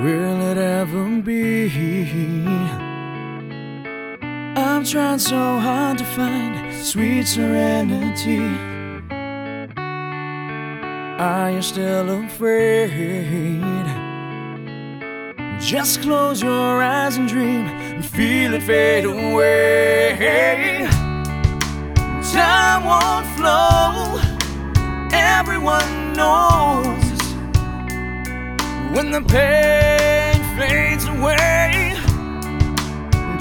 will it ever be? I'm trying so hard to find sweet serenity. Are you still afraid? Just close your eyes and dream and feel it fade away. Time won't flow, everyone knows when the pain away.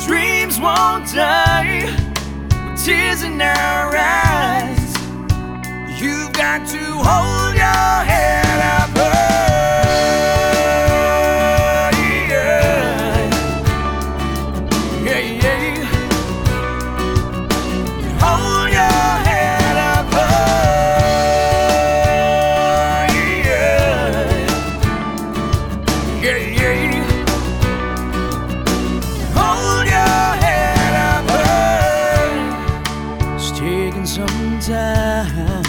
Dreams won't die with tears in our eyes. You've got to hold your head up. high. Yeah, yeah. Hold your head up. high. Yeah, yeah. Time.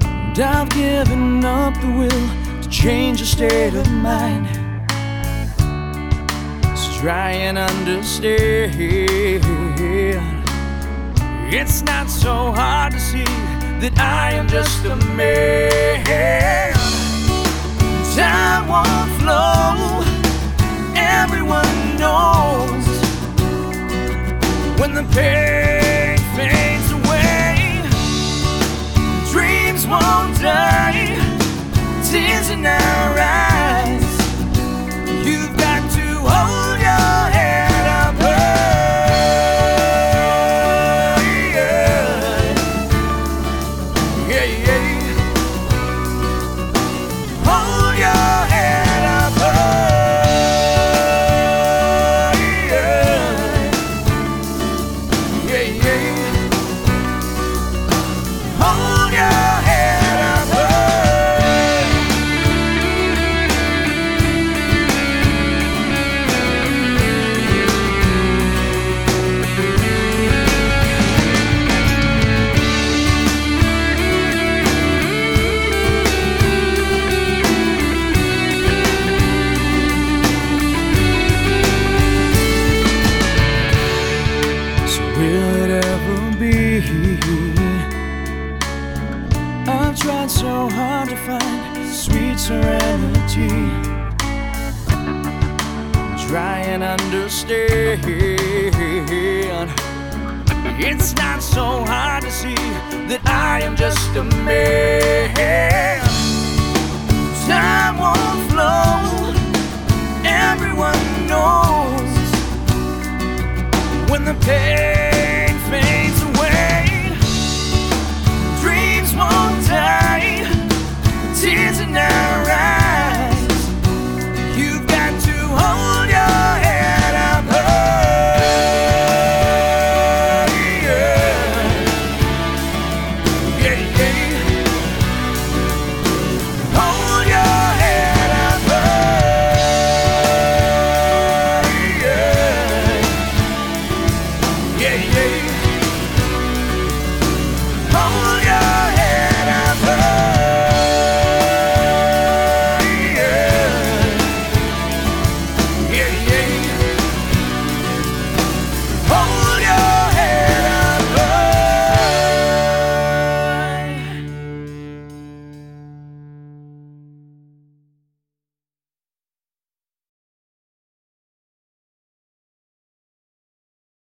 And I've given up the will to change your state of mind. Let's try and understand. It's not so hard to see that I am just a man. Time won't flow. Everyone knows when the pain Tried so hard to find sweet serenity. Try and understand. It's not so hard to see that I am just a man. Time won't flow. Everyone knows when the pain